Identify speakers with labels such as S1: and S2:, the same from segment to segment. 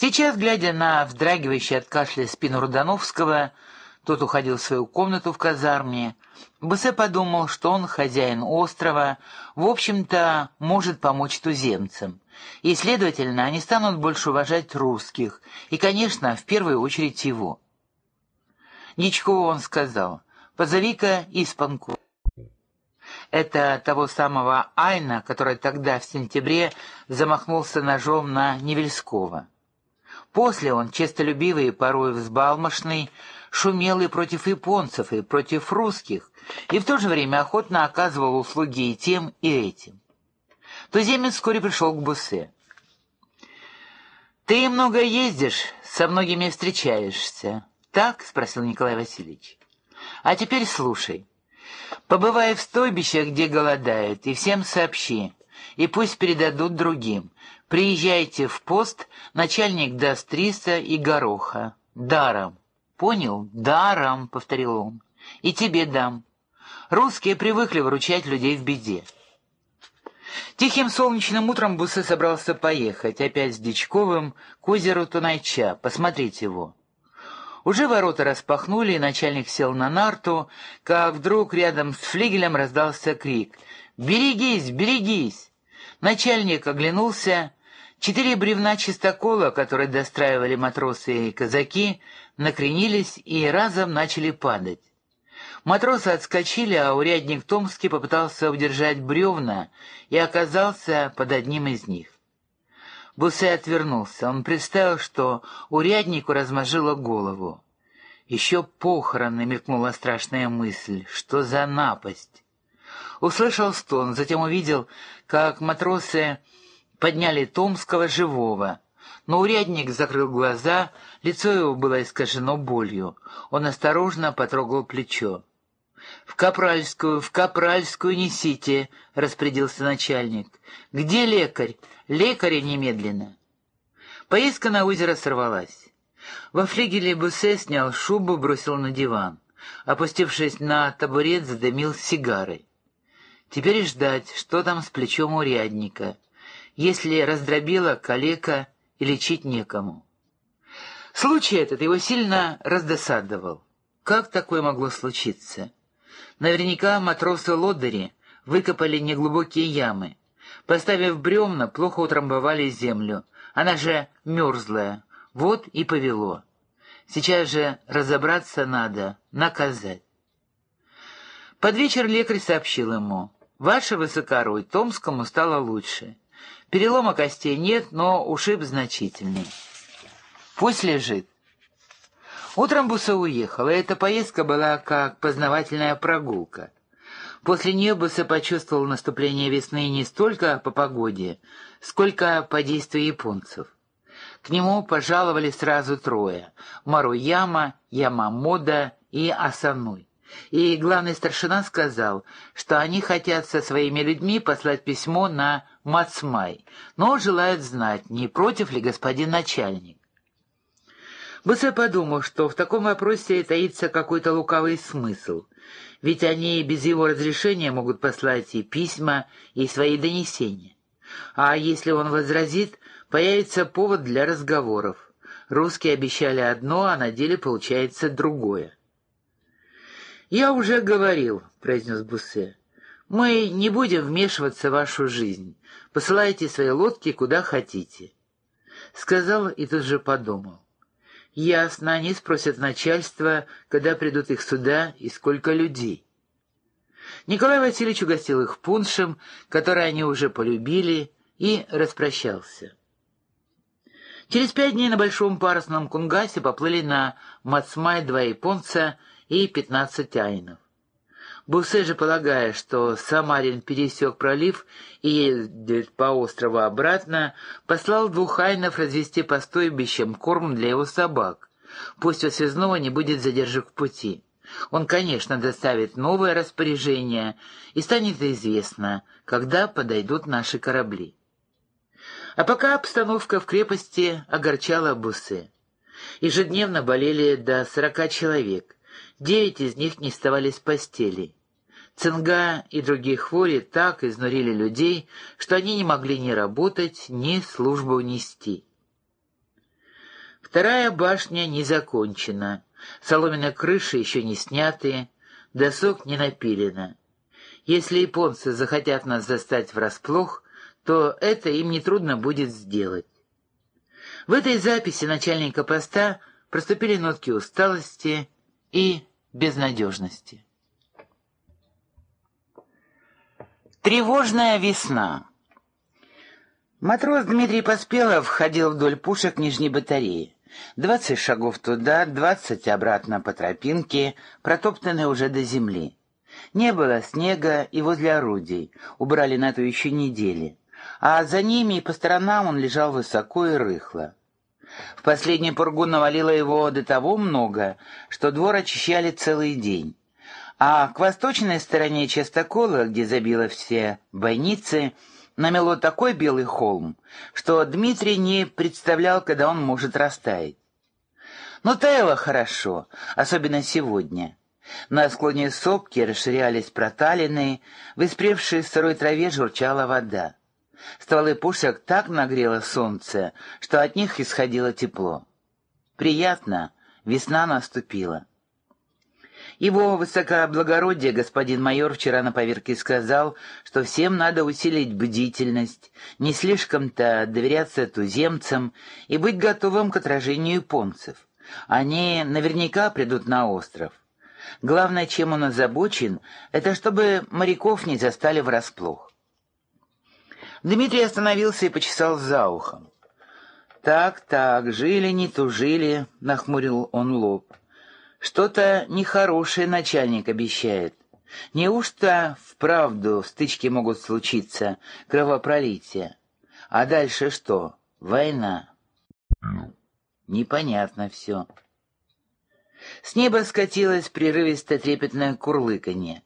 S1: Сейчас, глядя на вздрагивающий от кашля спину Рудановского, тот уходил в свою комнату в казарме, Бессе подумал, что он хозяин острова, в общем-то, может помочь туземцам, и, следовательно, они станут больше уважать русских, и, конечно, в первую очередь его. Ничкову он сказал, «Позови-ка испанку». Это того самого Айна, который тогда, в сентябре, замахнулся ножом на Невельского. После он, честолюбивый и порой взбалмошный, шумел и против японцев, и против русских, и в то же время охотно оказывал услуги и тем, и этим. Туземец вскоре пришел к Бусе. «Ты много ездишь, со многими встречаешься, так?» — спросил Николай Васильевич. «А теперь слушай. Побывай в стойбищах, где голодают, и всем сообщи, и пусть передадут другим. Приезжайте в пост, начальник даст риса и гороха. Даром. Понял? Даром, — повторил он. И тебе дам. Русские привыкли выручать людей в беде. Тихим солнечным утром Бусы собрался поехать, опять с Дичковым, к озеру Тунайча, посмотреть его. Уже ворота распахнули, и начальник сел на нарту, как вдруг рядом с флигелем раздался крик «Берегись, берегись!». Начальник оглянулся. Четыре бревна чистокола, которые достраивали матросы и казаки, накренились и разом начали падать. Матросы отскочили, а урядник Томский попытался удержать бревна и оказался под одним из них. Бусе отвернулся. Он представил, что уряднику размажило голову. Еще похороны мелькнула страшная мысль. Что за напасть? Услышал стон, затем увидел, как матросы подняли Томского живого. Но урядник закрыл глаза, лицо его было искажено болью. Он осторожно потрогал плечо. «В Капральскую, в Капральскую несите», — распорядился начальник. «Где лекарь? Лекаря немедленно». Поездка на озеро сорвалась. Во флигеле Бусе снял шубу, бросил на диван. Опустившись на табурет, задымил сигарой. Теперь ждать, что там с плечом урядника. Если раздробила калека, и лечить некому. Случай этот его сильно раздосадовал. Как такое могло случиться? Наверняка матросы-лодыри выкопали неглубокие ямы. Поставив бревна, плохо утрамбовали землю. Она же мерзлая. Вот и повело. Сейчас же разобраться надо, наказать. Под вечер лекарь сообщил ему. «Ваше высокорой, Томскому стало лучше. Перелома костей нет, но ушиб значительный. Пусть лежит. Утром Буса уехала, эта поездка была как познавательная прогулка. После нее Буса почувствовал наступление весны не столько по погоде, сколько по действию японцев. К нему пожаловали сразу трое — Маруяма, Ямамода и Асануй. И главный старшина сказал, что они хотят со своими людьми послать письмо на Мацмай, но желают знать, не против ли господин начальник. Бусе подумал, что в таком вопросе таится какой-то лукавый смысл, ведь они без его разрешения могут послать и письма, и свои донесения. А если он возразит, появится повод для разговоров. Русские обещали одно, а на деле получается другое. «Я уже говорил», — произнес Бусе, — «мы не будем вмешиваться в вашу жизнь. Посылайте свои лодки куда хотите». Сказал и тут же подумал. Ясно, они спросят начальство, когда придут их сюда и сколько людей. Николай Васильевич угостил их пуншем, который они уже полюбили, и распрощался. Через пять дней на большом парусном кунгасе поплыли на Мацмай два японца и пятнадцать айнов. Бусе же, полагая, что Самарин пересек пролив и едет по острову обратно, послал двух айнов развести по стойбищам корм для его собак. Пусть у связного не будет задержек в пути. Он, конечно, доставит новое распоряжение, и станет известно, когда подойдут наши корабли. А пока обстановка в крепости огорчала Бусе. Ежедневно болели до сорока человек, девять из них не вставали с постели. Цинга и другие хвори так изнурили людей, что они не могли ни работать, ни службу нести. Вторая башня не закончена, соломенные крыши еще не сняты, досок не напилено. Если японцы захотят нас застать врасплох, то это им нетрудно будет сделать. В этой записи начальника поста проступили нотки усталости и безнадежности. Тревожная весна. Матрос Дмитрий Поспелов ходил вдоль пушек нижней батареи. Двадцать шагов туда, двадцать обратно по тропинке, протоптанной уже до земли. Не было снега и возле орудий, убрали на то еще недели. А за ними и по сторонам он лежал высоко и рыхло. В последний пургу навалило его до того много, что двор очищали целый день. А к восточной стороне частокола, где забило все бойницы, намело такой белый холм, что Дмитрий не представлял, когда он может растаять. Но таяло хорошо, особенно сегодня. На склоне сопки расширялись проталины, в испревшей сырой траве журчала вода. Стволы пушек так нагрело солнце, что от них исходило тепло. Приятно, весна наступила. Его высокоблагородие господин майор вчера на поверке сказал, что всем надо усилить бдительность, не слишком-то доверяться туземцам и быть готовым к отражению японцев. Они наверняка придут на остров. Главное, чем он озабочен, это чтобы моряков не застали врасплох. Дмитрий остановился и почесал за ухом. «Так, так, жили, не тужили», — нахмурил он лоб. «Что-то нехорошее начальник обещает. Неужто вправду стычки могут случиться, кровопролитие? А дальше что, война?» «Непонятно все». С неба скатилось прерывисто трепетное курлыканье.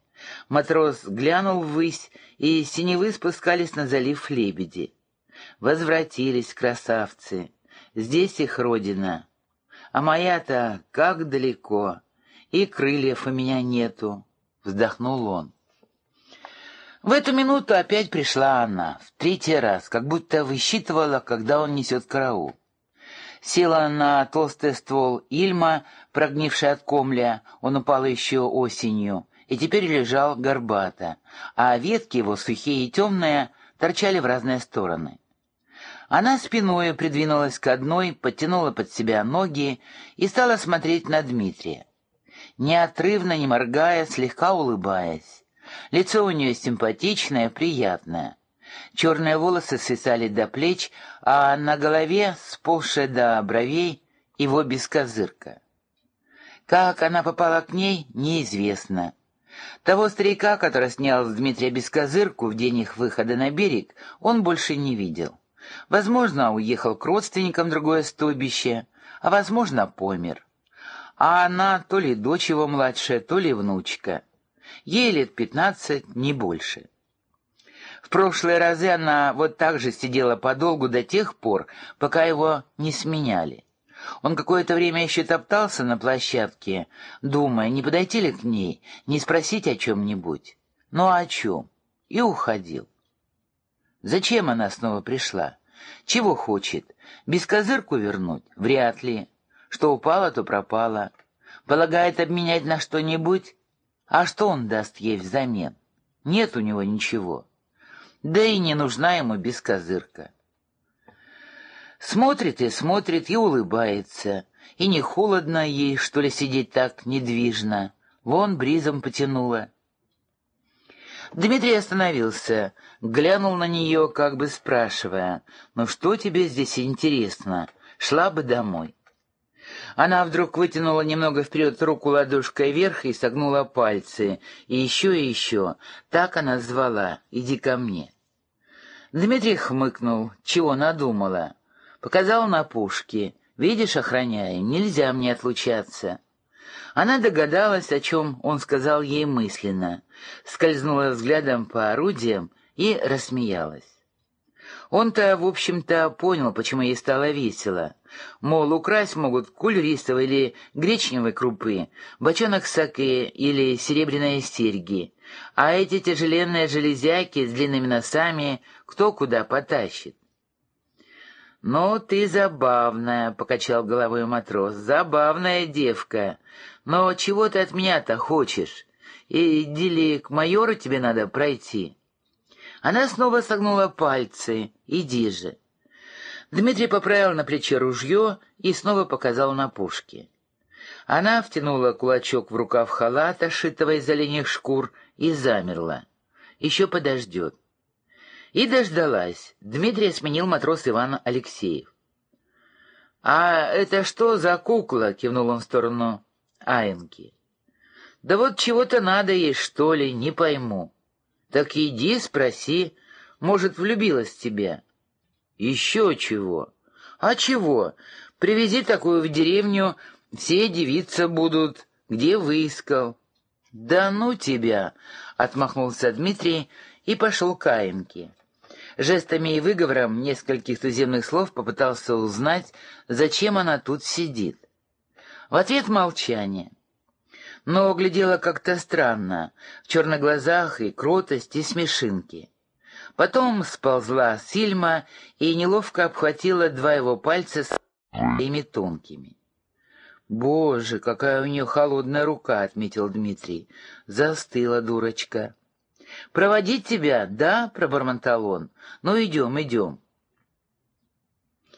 S1: Матрос глянул ввысь, и синевы спускались на залив лебеди. Возвратились красавцы. Здесь их родина. А моя-то как далеко. И крыльев у меня нету. Вздохнул он. В эту минуту опять пришла она, в третий раз, как будто высчитывала, когда он несет караул. Села на толстый ствол Ильма, прогнивший от комля, он упал еще осенью, и теперь лежал горбато, а ветки его, сухие и темные, торчали в разные стороны. Она спиной придвинулась к одной, подтянула под себя ноги и стала смотреть на Дмитрия. Неотрывно, не моргая, слегка улыбаясь. Лицо у нее симпатичное, приятное. Черные волосы свисали до плеч, а на голове, сползшая до бровей, его бескозырка. Как она попала к ней, неизвестно. Того старика, который снял с Дмитрия бескозырку в день их выхода на берег, он больше не видел. Возможно, уехал к родственникам другое стойбище, а возможно, помер. А она то ли дочь его младшая, то ли внучка. Ей лет пятнадцать, не больше. В прошлые разы она вот так же сидела подолгу до тех пор, пока его не сменяли. Он какое-то время еще топтался на площадке, думая, не подойти ли к ней, не спросить о чем-нибудь. Ну а о чем? И уходил. Зачем она снова пришла? Чего хочет? Без козырку вернуть? Вряд ли. Что упало, то пропало. Полагает обменять на что-нибудь? А что он даст ей взамен? Нет у него ничего. Да и не нужна ему бескозырка. Смотрит и смотрит и улыбается. И не холодно ей, что ли, сидеть так недвижно. Вон бризом потянуло. Дмитрий остановился, глянул на нее, как бы спрашивая, «Ну что тебе здесь интересно? Шла бы домой». Она вдруг вытянула немного вперед руку ладошкой вверх и согнула пальцы. И еще и еще. Так она звала. «Иди ко мне». Дмитрий хмыкнул. Чего надумала? Показал на пушки. «Видишь, охраняем, нельзя мне отлучаться». Она догадалась, о чем он сказал ей мысленно, скользнула взглядом по орудиям и рассмеялась. Он-то, в общем-то, понял, почему ей стало весело. Мол, украсть могут куль рисовой или гречневой крупы, бочонок саке или серебряные серьги. А эти тяжеленные железяки с длинными носами кто куда потащит. «Ну, ты забавная», — покачал головой матрос, — «забавная девка. Но чего ты от меня-то хочешь? Иди ли к майору тебе надо пройти?» Она снова согнула пальцы. «Иди же». Дмитрий поправил на плече ружье и снова показал на пушки. Она втянула кулачок в рукав халата, шитого из оленьих шкур, и замерла. Еще подождет. И дождалась. Дмитрия сменил матрос Иван Алексеев. «А это что за кукла?» — кивнул он в сторону Аинки. «Да вот чего-то надо ей, что ли, не пойму. Так иди, спроси, может, влюбилась в тебя?» «Еще чего?» «А чего? Привези такую в деревню, все девицы будут, где выискал». «Да ну тебя!» — отмахнулся Дмитрий и пошел к Аинке. Жестами и выговором нескольких туземных слов попытался узнать, зачем она тут сидит. В ответ молчание. Но глядела как-то странно, в черных глазах и кротость, и смешинки. Потом сползла Сильма и неловко обхватила два его пальца своими тонкими. «Боже, какая у нее холодная рука!» — отметил Дмитрий. «Застыла дурочка». «Проводить тебя, да?» — пробормотал он. «Ну, идем, идем».